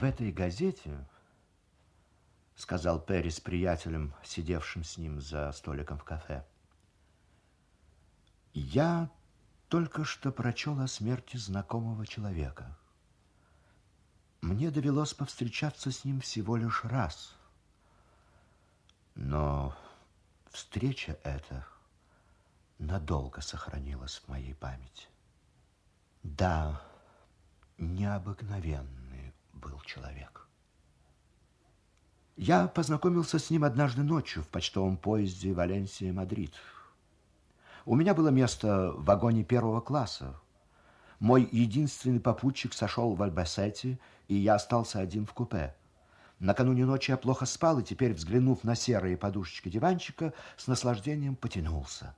В этой газете, сказал Перри с приятелем, сидевшим с ним за столиком в кафе, я только что прочел о смерти знакомого человека. Мне довелось повстречаться с ним всего лишь раз. Но встреча эта надолго сохранилась в моей памяти. Да, необыкновенный был человек. Я познакомился с ним однажды ночью в почтовом поезде Валенсия-Мадрид. У меня было место в вагоне первого класса. Мой единственный попутчик сошел в Альбасете, и я остался один в купе. Накануне ночи я плохо спал, и теперь, взглянув на серые подушечки диванчика, с наслаждением потянулся.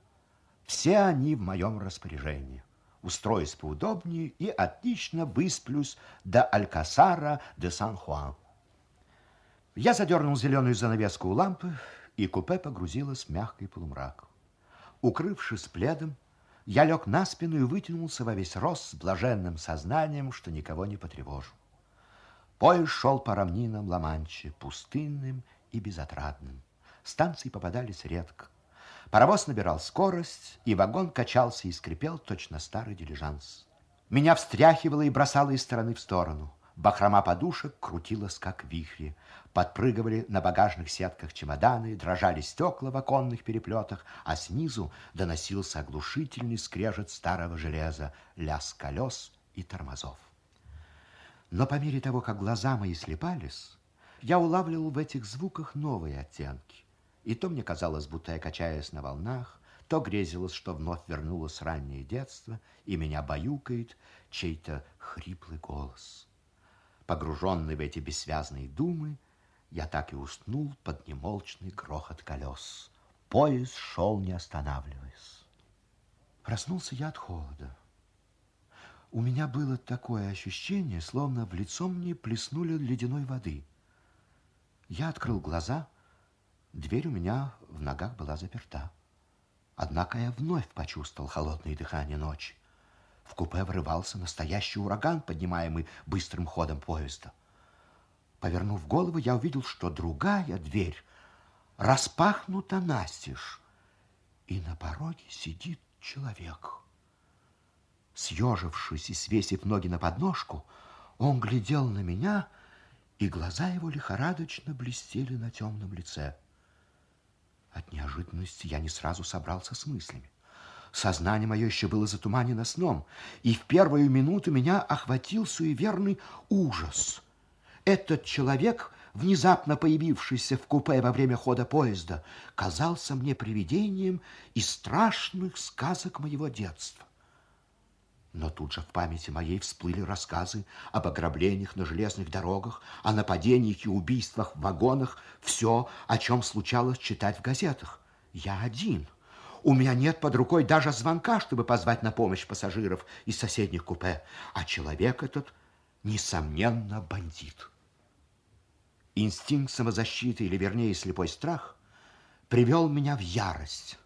Все они в моем распоряжении. Устроюсь поудобнее и отлично высплюсь до Алькасара де Сан-Хуан. Я задернул зеленую занавеску у лампы, и купе погрузилось в мягкий полумрак. Укрывшись пледом, я лег на спину и вытянулся во весь рост с блаженным сознанием, что никого не потревожу. Поезд шел по равнинам Ла-Манчи, пустынным и безотрадным. Станции попадались редко. Паровоз набирал скорость, и вагон качался и скрипел точно старый дилижанс. Меня встряхивало и бросало из стороны в сторону. Бахрома подушек крутилась, как вихри. Подпрыгивали на багажных сетках чемоданы, дрожали стекла в оконных переплетах, а снизу доносился оглушительный скрежет старого железа, лязг колес и тормозов. Но по мере того, как глаза мои слепались, я улавливал в этих звуках новые оттенки. И то мне казалось, будто я качаясь на волнах, то грезилось, что вновь вернулось раннее детство, и меня баюкает чей-то хриплый голос. Погруженный в эти бессвязные думы, я так и уснул под немолчный грохот колес. Поезд шел, не останавливаясь. Проснулся я от холода. У меня было такое ощущение, словно в лицо мне плеснули ледяной воды. Я открыл глаза, дверь у меня в ногах была заперта. Однако я вновь почувствовал холодное дыхание ночи. В купе врывался настоящий ураган, поднимаемый быстрым ходом поезда. Повернув голову, я увидел, что другая дверь распахнута настежь, и на пороге сидит человек. Съежившись и свесив ноги на подножку, он глядел на меня, и глаза его лихорадочно блестели на темном лице. От неожиданности я не сразу собрался с мыслями. Сознание мое еще было затуманено сном, и в первую минуту меня охватил суеверный ужас. Этот человек, внезапно появившийся в купе во время хода поезда, казался мне привидением из страшных сказок моего детства. Но тут же в памяти моей всплыли рассказы об ограблениях на железных дорогах, о нападениях и убийствах в вагонах, все, о чем случалось читать в газетах. Я один — у меня нет под рукой даже звонка, чтобы позвать на помощь пассажиров из соседних купе. А человек этот, несомненно, бандит. Инстинкт самозащиты, или вернее слепой страх, привел меня в ярость.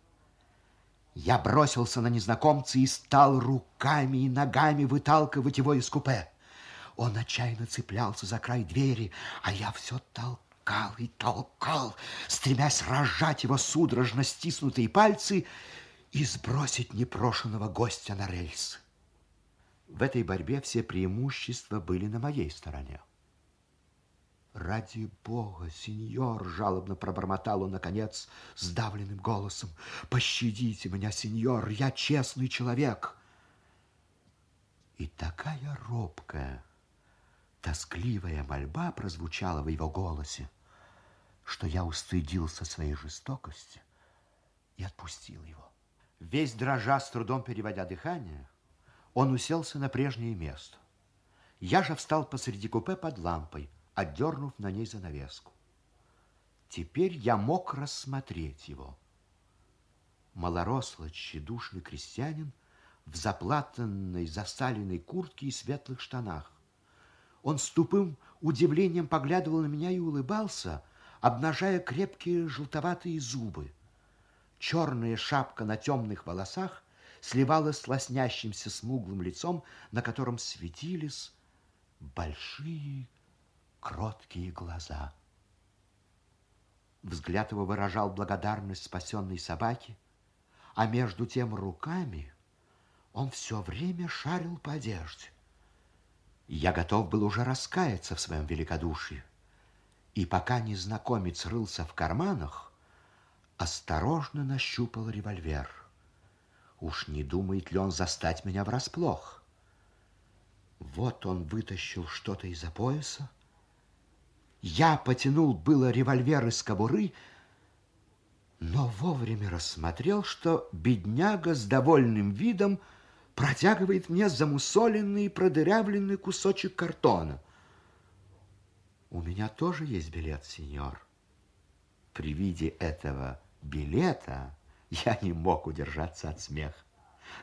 Я бросился на незнакомца и стал руками и ногами выталкивать его из купе. Он отчаянно цеплялся за край двери, а я все толкал и толкал, стремясь разжать его судорожно стиснутые пальцы и сбросить непрошенного гостя на рельсы. В этой борьбе все преимущества были на моей стороне. «Ради бога, сеньор!» — жалобно пробормотал он, наконец, сдавленным голосом. «Пощадите меня, сеньор, я честный человек!» И такая робкая, тоскливая мольба прозвучала в его голосе, что я устыдился своей жестокости и отпустил его. Весь дрожа, с трудом переводя дыхание, он уселся на прежнее место. Я же встал посреди купе под лампой, отдернув на ней занавеску. Теперь я мог рассмотреть его. Малорослый, тщедушный крестьянин в заплатанной, засаленной куртке и светлых штанах. Он с тупым удивлением поглядывал на меня и улыбался, обнажая крепкие желтоватые зубы. Черная шапка на темных волосах сливалась с лоснящимся смуглым лицом, на котором светились большие кроткие глаза. Взгляд его выражал благодарность спасенной собаке, а между тем руками он все время шарил по одежде. Я готов был уже раскаяться в своем великодушии. И пока незнакомец рылся в карманах, осторожно нащупал револьвер. Уж не думает ли он застать меня врасплох? Вот он вытащил что-то из-за пояса. Я потянул было револьвер из кобуры, но вовремя рассмотрел, что бедняга с довольным видом протягивает мне замусоленный и продырявленный кусочек картона. У меня тоже есть билет, сеньор. При виде этого билета я не мог удержаться от смеха.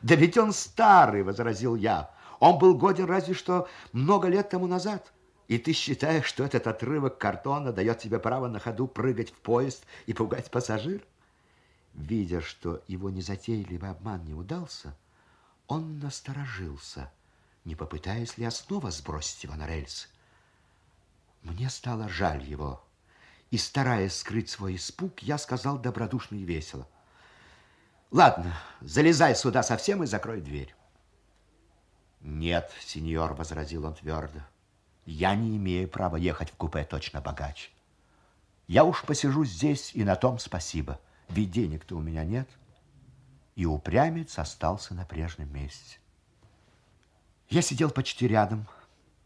Да ведь он старый, возразил я. Он был годен разве что много лет тому назад. И ты считаешь, что этот отрывок картона дает тебе право на ходу прыгать в поезд и пугать пассажир? Видя, что его незатейливый обман не удался, он насторожился, не попытаясь ли снова сбросить его на рельсы. Мне стало жаль его, и, стараясь скрыть свой испуг, я сказал добродушно и весело. Ладно, залезай сюда совсем и закрой дверь. Нет, сеньор, возразил он твердо, я не имею права ехать в купе точно богач. Я уж посижу здесь, и на том спасибо, ведь денег-то у меня нет. И упрямец остался на прежнем месте. Я сидел почти рядом,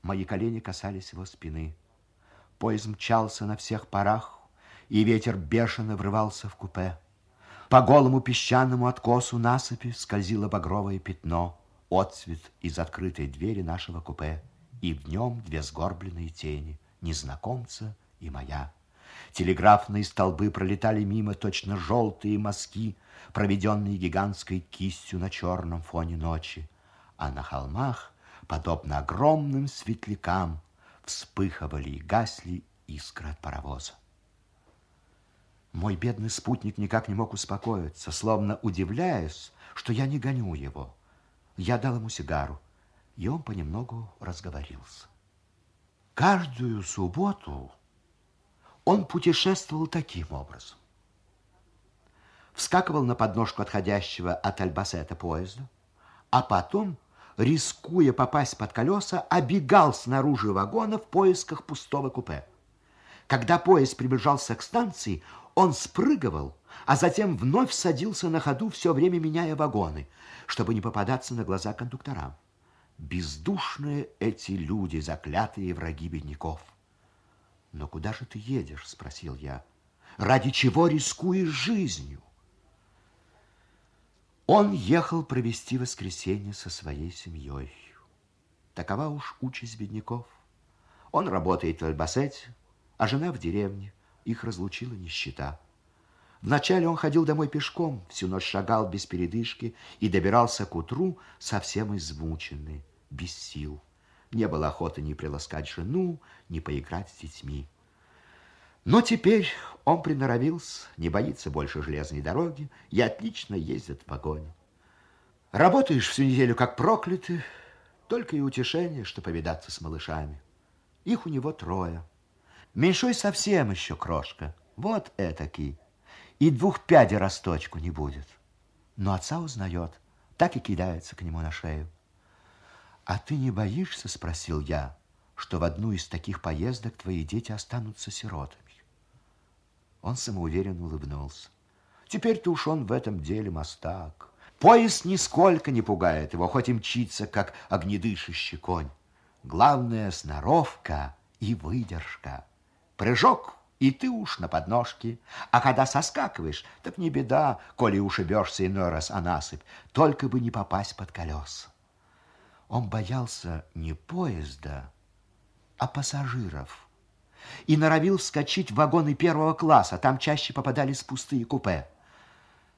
мои колени касались его спины. Поезд мчался на всех парах, и ветер бешено врывался в купе. По голому песчаному откосу насыпи скользило багровое пятно, отцвет из открытой двери нашего купе, и в нем две сгорбленные тени, незнакомца и моя. Телеграфные столбы пролетали мимо точно желтые мазки, проведенные гигантской кистью на черном фоне ночи, а на холмах, подобно огромным светлякам, вспыхивали и гасли искры от паровоза. Мой бедный спутник никак не мог успокоиться, словно удивляясь, что я не гоню его. Я дал ему сигару, и он понемногу разговорился. Каждую субботу он путешествовал таким образом. Вскакивал на подножку отходящего от Альбасета поезда, а потом рискуя попасть под колеса, обегал снаружи вагона в поисках пустого купе. Когда поезд приближался к станции, он спрыгивал, а затем вновь садился на ходу, все время меняя вагоны, чтобы не попадаться на глаза кондукторам. Бездушные эти люди, заклятые враги бедняков. «Но куда же ты едешь?» – спросил я. «Ради чего рискуешь жизнью?» Он ехал провести воскресенье со своей семьей. Такова уж участь бедняков. Он работает в Альбасете, а жена в деревне. Их разлучила нищета. Вначале он ходил домой пешком, всю ночь шагал без передышки и добирался к утру совсем измученный, без сил. Не было охоты ни приласкать жену, ни поиграть с детьми. Но теперь он приноровился, не боится больше железной дороги и отлично ездит в вагоне. Работаешь всю неделю как проклятый, только и утешение, что повидаться с малышами. Их у него трое. Меньшой совсем еще крошка, вот этакий. И двух пядей росточку не будет. Но отца узнает, так и кидается к нему на шею. «А ты не боишься, — спросил я, — что в одну из таких поездок твои дети останутся сиротами?» Он самоуверенно улыбнулся. Теперь-то уж он в этом деле мастак. Поезд нисколько не пугает его, хоть и мчится, как огнедышащий конь. Главное — сноровка и выдержка. Прыжок, и ты уж на подножке. А когда соскакиваешь, так не беда, коли ушибешься иной раз о насыпь, только бы не попасть под колеса. Он боялся не поезда, а пассажиров и норовил вскочить в вагоны первого класса. Там чаще попадались пустые купе.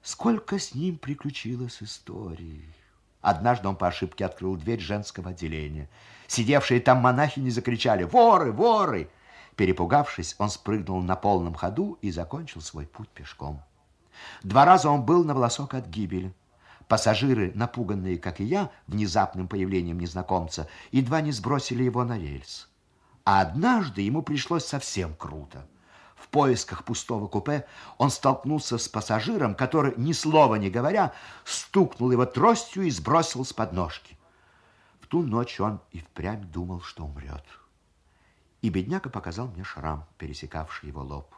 Сколько с ним приключилось историй. Однажды он по ошибке открыл дверь женского отделения. Сидевшие там монахи не закричали «Воры! Воры!». Перепугавшись, он спрыгнул на полном ходу и закончил свой путь пешком. Два раза он был на волосок от гибели. Пассажиры, напуганные, как и я, внезапным появлением незнакомца, едва не сбросили его на рельс. А однажды ему пришлось совсем круто. В поисках пустого купе он столкнулся с пассажиром, который, ни слова не говоря, стукнул его тростью и сбросил с подножки. В ту ночь он и впрямь думал, что умрет. И бедняка показал мне шрам, пересекавший его лоб.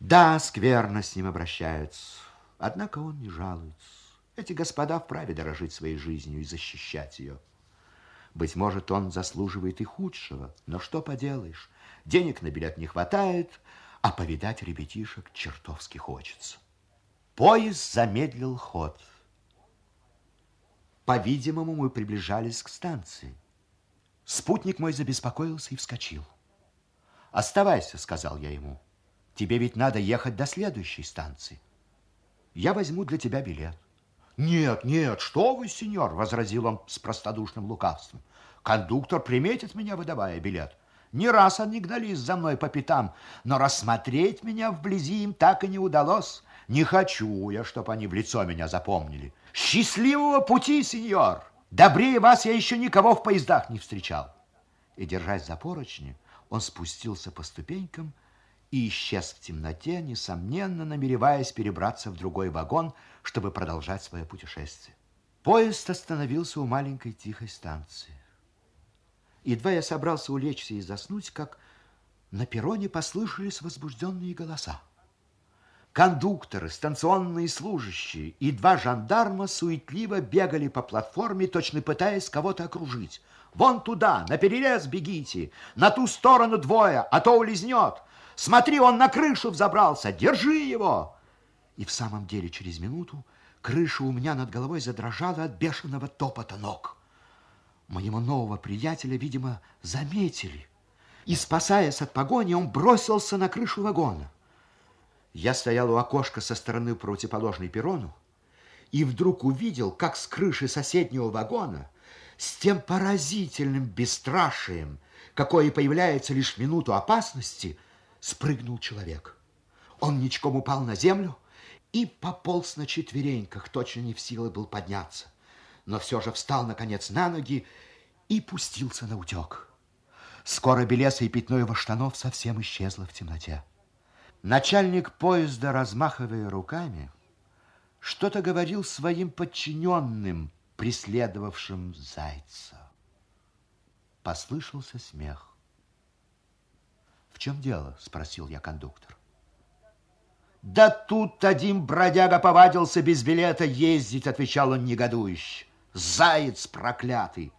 Да, скверно с ним обращаются, однако он не жалуется. Эти господа вправе дорожить своей жизнью и защищать ее. Быть может, он заслуживает и худшего, но что поделаешь, денег на билет не хватает, а повидать ребятишек чертовски хочется. Поезд замедлил ход. По-видимому, мы приближались к станции. Спутник мой забеспокоился и вскочил. «Оставайся», — сказал я ему. «Тебе ведь надо ехать до следующей станции. Я возьму для тебя билет». «Нет, нет, что вы, сеньор!» – возразил он с простодушным лукавством. «Кондуктор приметит меня, выдавая билет. Не раз они гнались за мной по пятам, но рассмотреть меня вблизи им так и не удалось. Не хочу я, чтобы они в лицо меня запомнили. Счастливого пути, сеньор! Добрее вас я еще никого в поездах не встречал!» И, держась за поручни, он спустился по ступенькам и исчез в темноте, несомненно намереваясь перебраться в другой вагон, чтобы продолжать свое путешествие. Поезд остановился у маленькой тихой станции. Едва я собрался улечься и заснуть, как на перроне послышались возбужденные голоса. Кондукторы, станционные служащие и два жандарма суетливо бегали по платформе, точно пытаясь кого-то окружить. «Вон туда, на перерез бегите! На ту сторону двое, а то улизнет! Смотри, он на крышу взобрался, держи его!» И в самом деле через минуту крыша у меня над головой задрожала от бешеного топота ног. Моего нового приятеля, видимо, заметили. И, спасаясь от погони, он бросился на крышу вагона. Я стоял у окошка со стороны противоположной перрону и вдруг увидел, как с крыши соседнего вагона с тем поразительным бесстрашием, какое появляется лишь в минуту опасности – спрыгнул человек. Он ничком упал на землю и пополз на четвереньках, точно не в силы был подняться. Но все же встал, наконец, на ноги и пустился на утек. Скоро белесое пятно его штанов совсем исчезло в темноте. Начальник поезда, размахивая руками, что-то говорил своим подчиненным, преследовавшим зайца. Послышался смех чем дело? Спросил я кондуктор. Да тут один бродяга повадился без билета ездить, отвечал он негодующе. Заяц проклятый.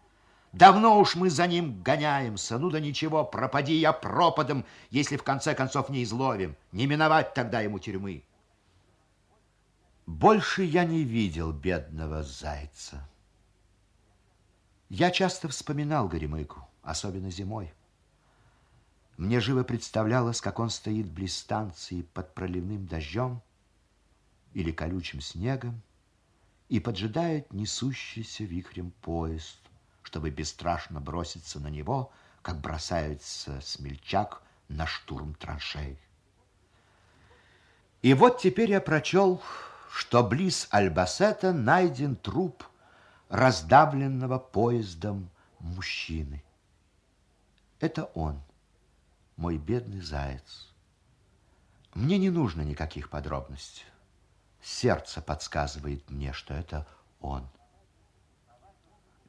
Давно уж мы за ним гоняемся. Ну да ничего, пропади я пропадом, если в конце концов не изловим. Не миновать тогда ему тюрьмы. Больше я не видел бедного зайца. Я часто вспоминал Горемыку, особенно зимой. Мне живо представлялось, как он стоит близ станции под проливным дождем или колючим снегом и поджидает несущийся вихрем поезд, чтобы бесстрашно броситься на него, как бросается смельчак на штурм траншей. И вот теперь я прочел, что близ Альбасета найден труп раздавленного поездом мужчины. Это он мой бедный заяц. Мне не нужно никаких подробностей. Сердце подсказывает мне, что это он.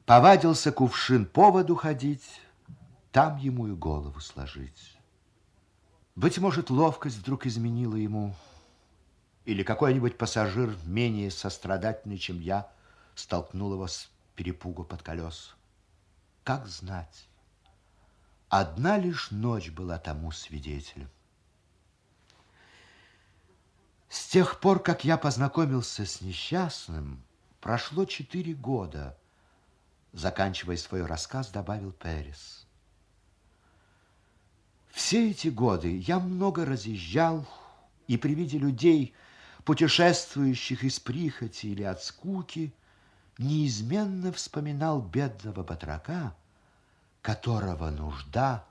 Повадился кувшин по воду ходить, там ему и голову сложить. Быть может, ловкость вдруг изменила ему, или какой-нибудь пассажир, менее сострадательный, чем я, столкнул его с перепугу под колес. Как знать? Одна лишь ночь была тому свидетелем. С тех пор, как я познакомился с несчастным, прошло четыре года. Заканчивая свой рассказ, добавил Перес. Все эти годы я много разъезжал, и при виде людей, путешествующих из прихоти или от скуки, неизменно вспоминал бедного батрака, которого нужда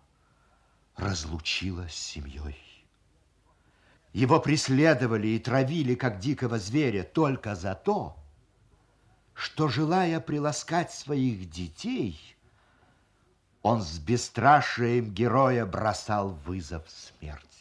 разлучила с семьей. Его преследовали и травили, как дикого зверя, только за то, что, желая приласкать своих детей, Он с бесстрашием героя бросал вызов смерти.